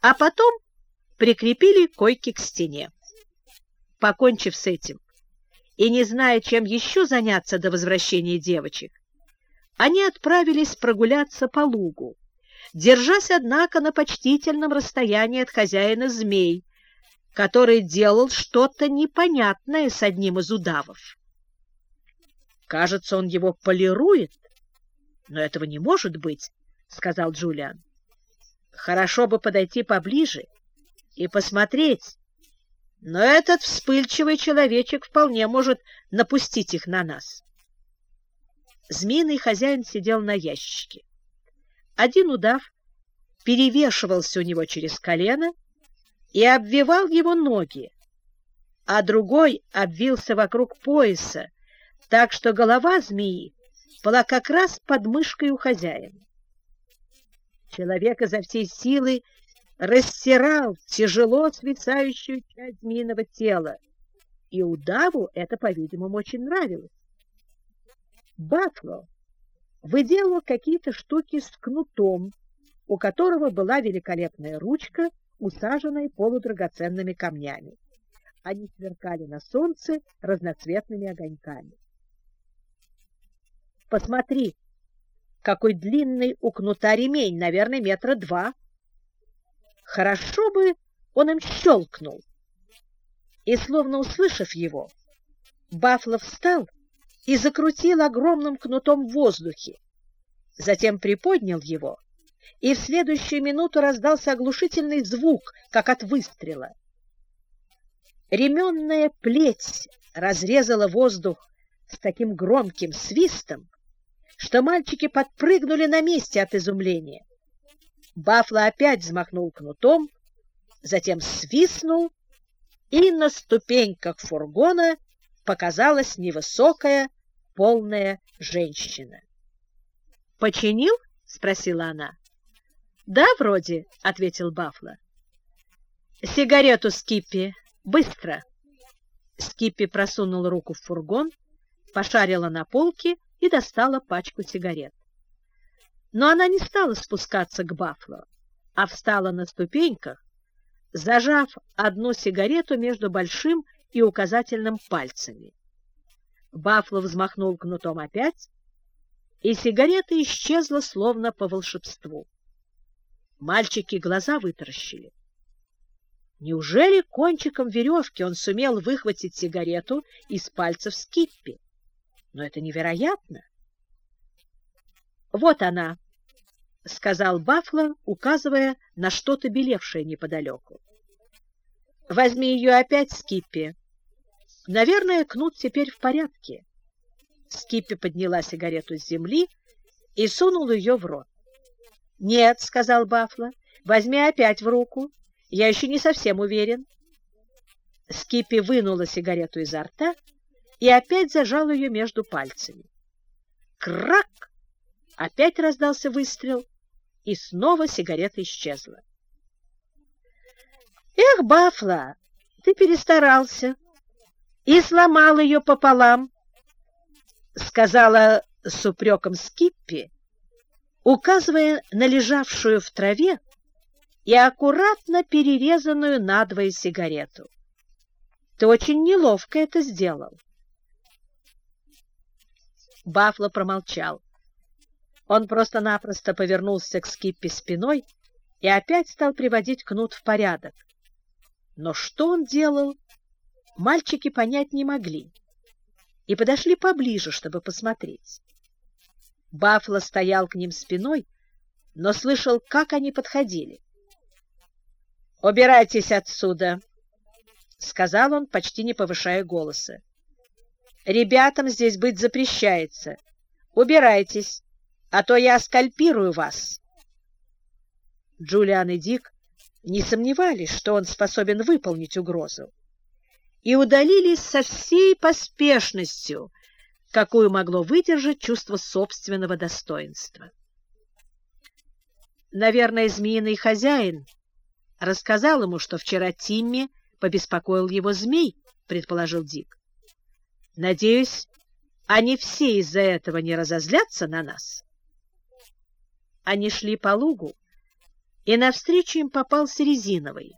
а потом прикрепили койки к стене. Покончив с этим и не зная, чем еще заняться до возвращения девочек, они отправились прогуляться по лугу, держась, однако, на почтительном расстоянии от хозяина змей, который делал что-то непонятное с одним из удавов. «Кажется, он его полирует, но этого не может быть», — сказал Джулиан. «Хорошо бы подойти поближе и посмотреть, но этот вспыльчивый человечек вполне может напустить их на нас». Змеиный хозяин сидел на ящике. Один удав перевешивался у него через колено, и обвивал его ноги, а другой обвился вокруг пояса, так что голова змеи была как раз под мышкой у хозяина. Человек изо всей силы растирал тяжело свисающую часть змеиного тела, и удаву это, по-видимому, очень нравилось. Батло выделывал какие-то штуки с кнутом, у которого была великолепная ручка усаженные полудрагоценными камнями. Они сверкали на солнце разноцветными огоньками. Посмотри, какой длинный у кнута ремень, наверное, метра два. Хорошо бы он им щелкнул. И, словно услышав его, Бафло встал и закрутил огромным кнутом в воздухе. Затем приподнял его и в следующую минуту раздался оглушительный звук, как от выстрела. Ременная плеть разрезала воздух с таким громким свистом, что мальчики подпрыгнули на месте от изумления. Бафло опять взмахнул кнутом, затем свистнул, и на ступеньках фургона показалась невысокая, полная женщина. «Починил?» — спросила она. «Да, вроде», — ответил Бафло. «Сигарету, Скиппи, быстро!» Скиппи просунул руку в фургон, пошарила на полке и достала пачку сигарет. Но она не стала спускаться к Бафло, а встала на ступеньках, зажав одну сигарету между большим и указательным пальцами. Бафло взмахнул кнутом опять, и сигарета исчезла словно по волшебству. Мальчики глаза вытаращили. Неужели кончиком веревки он сумел выхватить сигарету из пальцев Скиппи? Но это невероятно. «Вот она», — сказал Бафло, указывая на что-то белевшее неподалеку. «Возьми ее опять, Скиппи. Наверное, кнут теперь в порядке». Скиппи подняла сигарету с земли и сунула ее в рот. «Нет», — сказал Бафло, — «возьми опять в руку. Я еще не совсем уверен». Скипи вынула сигарету изо рта и опять зажала ее между пальцами. Крак! Опять раздался выстрел, и снова сигарета исчезла. «Эх, Бафло, ты перестарался и сломал ее пополам», — сказала с упреком Скиппи, указывая на лежавшую в траве и аккуратно перерезанную надвое сигарету. Ты очень неловко это сделал. Бафло промолчал. Он просто-напросто повернулся к Скиппи спиной и опять стал приводить кнут в порядок. Но что он делал, мальчики понять не могли и подошли поближе, чтобы посмотреть. Бафло стоял к ним спиной, но слышал, как они подходили. «Убирайтесь отсюда!» — сказал он, почти не повышая голоса. «Ребятам здесь быть запрещается. Убирайтесь, а то я скальпирую вас!» Джулиан и Дик не сомневались, что он способен выполнить угрозу, и удалились со всей поспешностью, какую могло выдержать чувство собственного достоинства. Наверное, змеиный хозяин рассказал ему, что вчера Тимми побеспокоил его змей, предположил Дик. Надеюсь, они все из-за этого не разозлятся на нас. Они шли по лугу, и навстречу им попался резиновый.